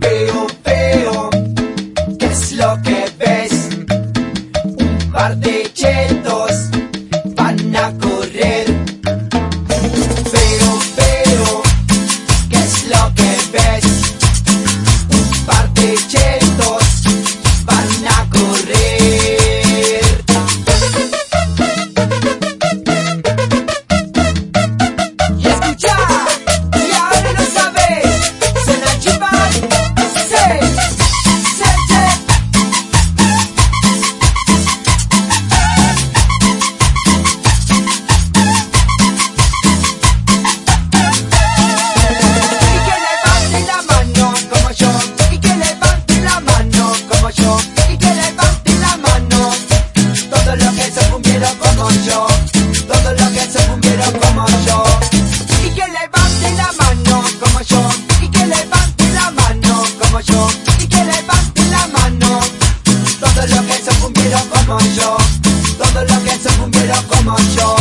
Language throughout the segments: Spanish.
Veo, veo, ¿qué es lo que ves? Un par de chetos yo, todo lo que se cumplieron como yo. Y que levante la mano como yo, y que levante la mano como yo, y que levante la mano. Todo lo que se cumplieron como yo, todo lo que se cumplieron como yo.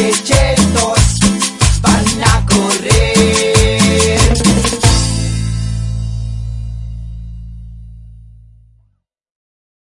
Checheto